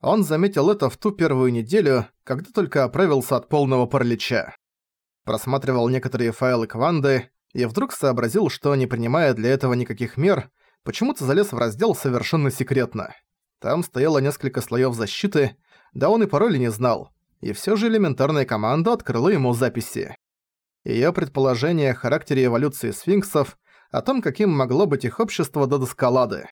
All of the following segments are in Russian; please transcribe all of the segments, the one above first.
Он заметил это в ту первую неделю, когда только оправился от полного паралича. Просматривал некоторые файлы Кванды и вдруг сообразил, что, не принимая для этого никаких мер, почему-то залез в раздел совершенно секретно. Там стояло несколько слоев защиты, да он и пароли не знал, и все же элементарная команда открыла ему записи. Её предположение о характере эволюции сфинксов, о том, каким могло быть их общество до доскалады.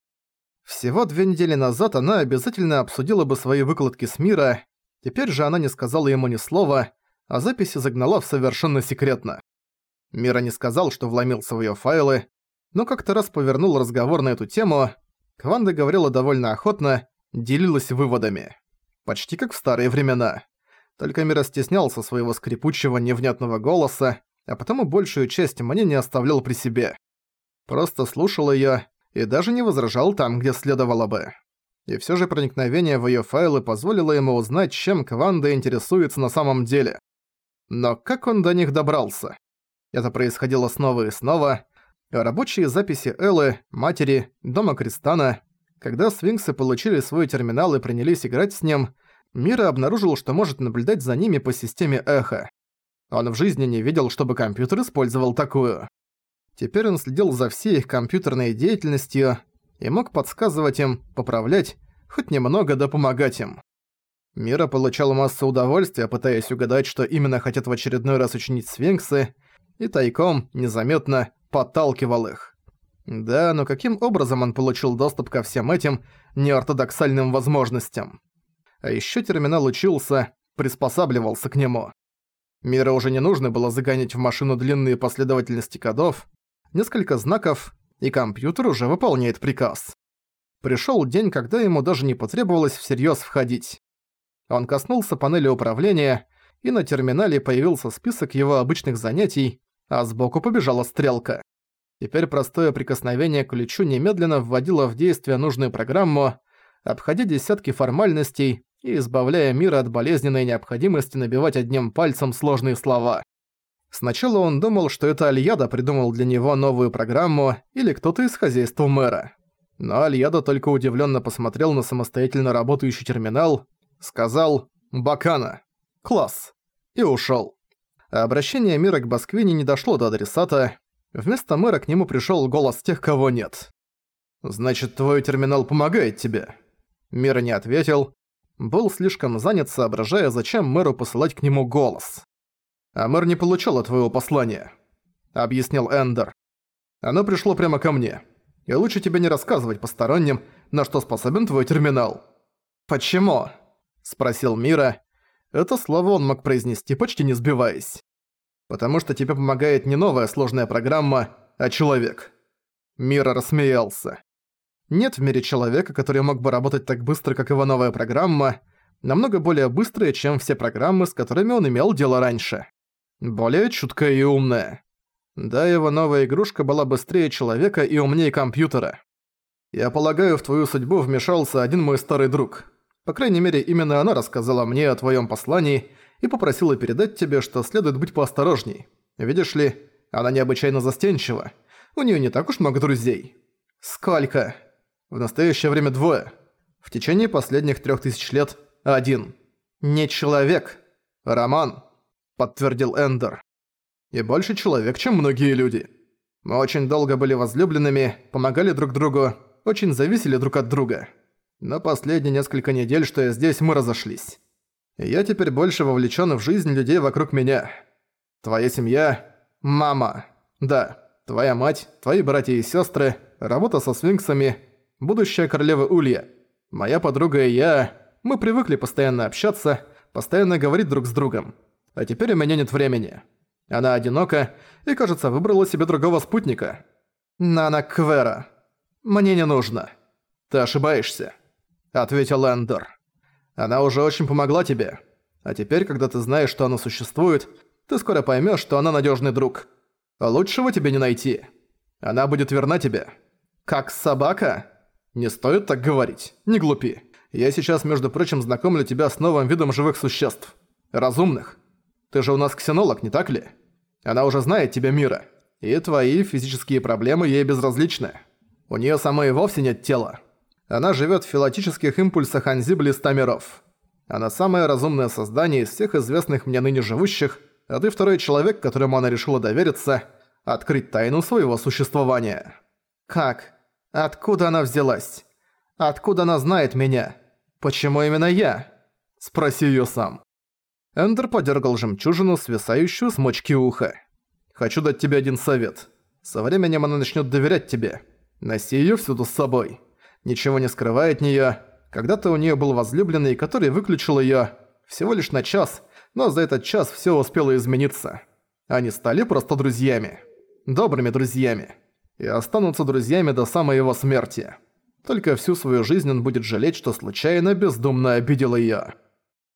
Всего две недели назад она обязательно обсудила бы свои выкладки с мира, теперь же она не сказала ему ни слова, а записи загнала в совершенно секретно. Мира не сказал, что вломился в её файлы, но как-то раз повернул разговор на эту тему, Кванда говорила довольно охотно, делилась выводами. Почти как в старые времена. Только Мира стеснялся своего скрипучего невнятного голоса, а потому большую часть мнения оставлял при себе. Просто слушал её и даже не возражал там, где следовало бы. И всё же проникновение в её файлы позволило ему узнать, чем Кванда интересуется на самом деле. Но как он до них добрался? Это происходило снова и снова. Рабочие записи Эллы, матери, дома Кристана. Когда свинксы получили свой терминал и принялись играть с ним, Мира обнаружил, что может наблюдать за ними по системе эхо. Он в жизни не видел, чтобы компьютер использовал такую. Теперь он следил за всей их компьютерной деятельностью и мог подсказывать им, поправлять, хоть немного да помогать им. Мира получал массу удовольствия, пытаясь угадать, что именно хотят в очередной раз учинить свинксы, и тайком, незаметно, подталкивал их. Да, но каким образом он получил доступ ко всем этим неортодоксальным возможностям? А ещё терминал учился, приспосабливался к нему. Мира уже не нужно было загонять в машину длинные последовательности кодов, несколько знаков, и компьютер уже выполняет приказ. Пришёл день, когда ему даже не потребовалось всерьёз входить. Он коснулся панели управления, и на терминале появился список его обычных занятий, а сбоку побежала стрелка. Теперь простое прикосновение к ключу немедленно вводило в действие нужную программу, обходя десятки формальностей и избавляя мир от болезненной необходимости набивать одним пальцем сложные слова. Сначала он думал, что это Альяда придумал для него новую программу или кто-то из хозяйства мэра. Но Альяда только удивленно посмотрел на самостоятельно работающий терминал, сказал «Бакана! Класс!» и ушел. А обращение мира к Басквине не дошло до адресата, вместо мэра к нему пришел голос тех, кого нет. «Значит, твой терминал помогает тебе?» Мира не ответил, был слишком занят, соображая, зачем мэру посылать к нему голос. «А мэр не получал твоего послания», — объяснил Эндер. «Оно пришло прямо ко мне. И лучше тебе не рассказывать посторонним, на что способен твой терминал». «Почему?» — спросил Мира. Это слово он мог произнести, почти не сбиваясь. «Потому что тебе помогает не новая сложная программа, а человек». Мира рассмеялся. Нет в мире человека, который мог бы работать так быстро, как его новая программа, намного более быстрая, чем все программы, с которыми он имел дело раньше. Более чуткая и умная. Да, его новая игрушка была быстрее человека и умнее компьютера. Я полагаю, в твою судьбу вмешался один мой старый друг. По крайней мере, именно она рассказала мне о твоем послании и попросила передать тебе, что следует быть поосторожней. Видишь ли, она необычайно застенчива. У нее не так уж много друзей. Сколько? В настоящее время двое. В течение последних трех тысяч лет один. Не человек. Роман, подтвердил Эндер. И больше человек, чем многие люди. Мы очень долго были возлюбленными, помогали друг другу, очень зависели друг от друга. Но последние несколько недель, что я здесь, мы разошлись. И я теперь больше вовлечен в жизнь людей вокруг меня. Твоя семья... Мама. Да, твоя мать, твои братья и сестры, работа со свинксами — будущая королева Улья. Моя подруга и я, мы привыкли постоянно общаться, постоянно говорить друг с другом. А теперь у меня нет времени. Она одинока и, кажется, выбрала себе другого спутника. Нана Квера. Мне не нужно. Ты ошибаешься, ответил Эндер. Она уже очень помогла тебе. А теперь, когда ты знаешь, что она существует, ты скоро поймешь, что она надежный друг. Лучшего тебе не найти. Она будет верна тебе. Как собака? «Не стоит так говорить. Не глупи. Я сейчас, между прочим, знакомлю тебя с новым видом живых существ. Разумных. Ты же у нас ксенолог, не так ли? Она уже знает тебя мира. И твои физические проблемы ей безразличны. У нее самой вовсе нет тела. Она живет в филатических импульсах Анзибли ста миров. Она самое разумное создание из всех известных мне ныне живущих, а ты второй человек, которому она решила довериться, открыть тайну своего существования. Как? Откуда она взялась? Откуда она знает меня? Почему именно я? Спроси её сам. Эндер подергал жемчужину, свисающую с мочки уха. «Хочу дать тебе один совет. Со временем она начнёт доверять тебе. Носи её всюду с собой. Ничего не скрывай от неё. Когда-то у неё был возлюбленный, который выключил её всего лишь на час, но за этот час всё успело измениться. Они стали просто друзьями. Добрыми друзьями. И останутся друзьями до самой его смерти. Только всю свою жизнь он будет жалеть, что случайно бездумно обидел её.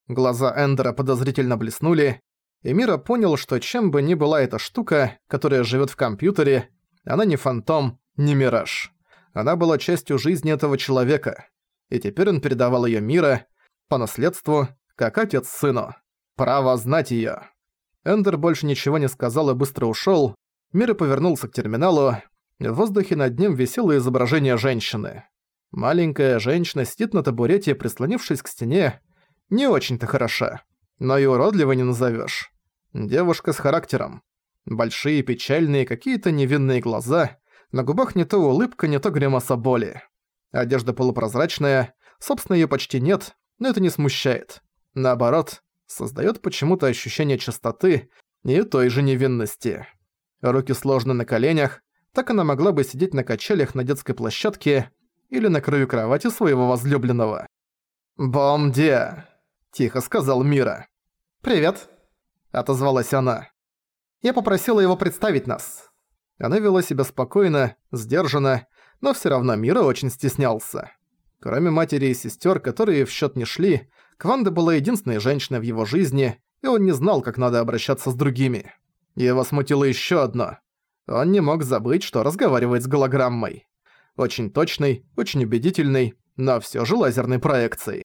Глаза Эндера подозрительно блеснули, и Мира понял, что чем бы ни была эта штука, которая живет в компьютере, она не фантом, не мираж. Она была частью жизни этого человека, и теперь он передавал ее Мира по наследству, как отец сыну. Право знать ее. Эндер больше ничего не сказал и быстро ушел. Мира повернулся к терминалу. В воздухе над ним висело изображение женщины. Маленькая женщина сидит на табурете, прислонившись к стене, не очень-то хороша, но и уродливо не назовешь. Девушка с характером. Большие, печальные, какие-то невинные глаза, на губах не то улыбка, не то гримаса боли. Одежда полупрозрачная, собственно, ее почти нет, но это не смущает. Наоборот, создает почему-то ощущение чистоты и той же невинности. Руки сложены на коленях, так она могла бы сидеть на качелях на детской площадке или на краю кровати своего возлюбленного. «Бомде!» – тихо сказал Мира. «Привет», – отозвалась она. «Я попросила его представить нас». Она вела себя спокойно, сдержанно, но всё равно Мира очень стеснялся. Кроме матери и сестёр, которые в счёт не шли, Кванда была единственной женщиной в его жизни, и он не знал, как надо обращаться с другими. Его смутило ещё одно. Он не мог забыть, что разговаривает с голограммой. Очень точной, очень убедительной, но всё же лазерной проекцией.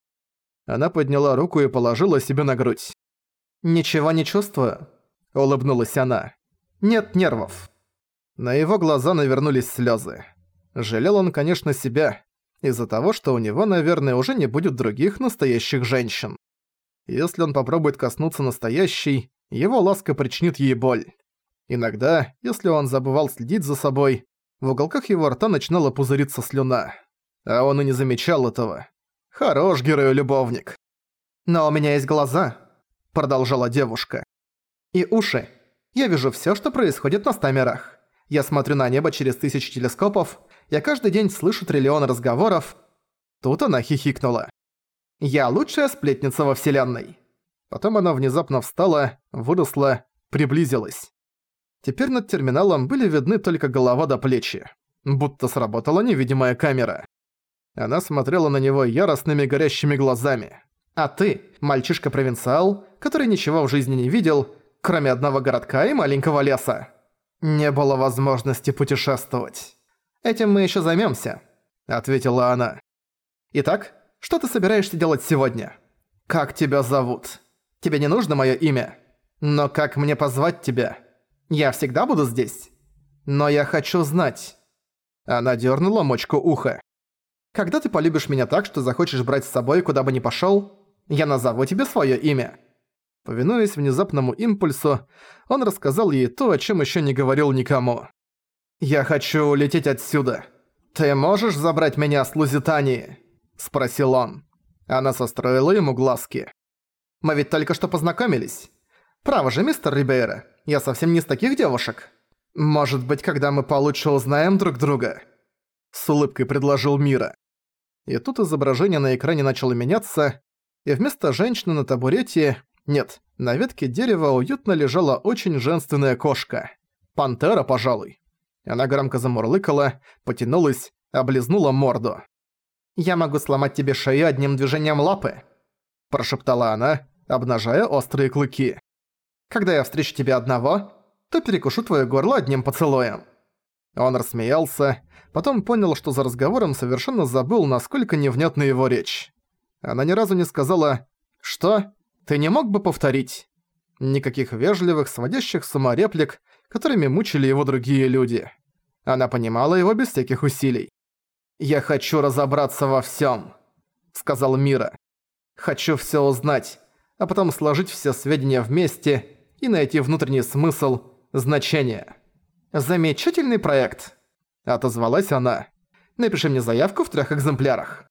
Она подняла руку и положила себе на грудь. «Ничего не чувствую», — улыбнулась она. «Нет нервов». На его глаза навернулись слезы. Жалел он, конечно, себя, из-за того, что у него, наверное, уже не будет других настоящих женщин. Если он попробует коснуться настоящей, его ласка причинит ей боль. Иногда, если он забывал следить за собой, в уголках его рта начинала пузыриться слюна. А он и не замечал этого. Хорош герой-любовник. Но у меня есть глаза, продолжала девушка. И уши. Я вижу всё, что происходит на ста мирах. Я смотрю на небо через тысячи телескопов. Я каждый день слышу триллион разговоров. Тут она хихикнула. Я лучшая сплетница во вселенной. Потом она внезапно встала, выросла, приблизилась. Теперь над терминалом были видны только голова до плечи. Будто сработала невидимая камера. Она смотрела на него яростными горящими глазами. «А ты, мальчишка-провинциал, который ничего в жизни не видел, кроме одного городка и маленького леса. Не было возможности путешествовать. Этим мы еще займемся, ответила она. «Итак, что ты собираешься делать сегодня? Как тебя зовут? Тебе не нужно мое имя? Но как мне позвать тебя? Я всегда буду здесь. Но я хочу знать». Она дернула мочку уха. Когда ты полюбишь меня так, что захочешь брать с собой, куда бы ни пошёл, я назову тебе своё имя». Повинуясь внезапному импульсу, он рассказал ей то, о чём ещё не говорил никому. «Я хочу улететь отсюда. Ты можешь забрать меня с Лузитании?» – спросил он. Она состроила ему глазки. «Мы ведь только что познакомились. Право же, мистер Рибейра, я совсем не из таких девушек. Может быть, когда мы получше узнаем друг друга?» С улыбкой предложил Мира. И тут изображение на экране начало меняться, и вместо женщины на табурете... Нет, на ветке дерева уютно лежала очень женственная кошка. Пантера, пожалуй. Она громко замурлыкала, потянулась, облизнула морду. «Я могу сломать тебе шею одним движением лапы», – прошептала она, обнажая острые клыки. «Когда я встречу тебя одного, то перекушу твое горло одним поцелуем». Он рассмеялся, потом понял, что за разговором совершенно забыл, насколько невнятна его речь. Она ни разу не сказала «Что? Ты не мог бы повторить?» Никаких вежливых, сводящих с реплик, которыми мучили его другие люди. Она понимала его без всяких усилий. «Я хочу разобраться во всем», — сказал Мира. «Хочу все узнать, а потом сложить все сведения вместе и найти внутренний смысл, значение». «Замечательный проект», — отозвалась она. «Напиши мне заявку в трех экземплярах».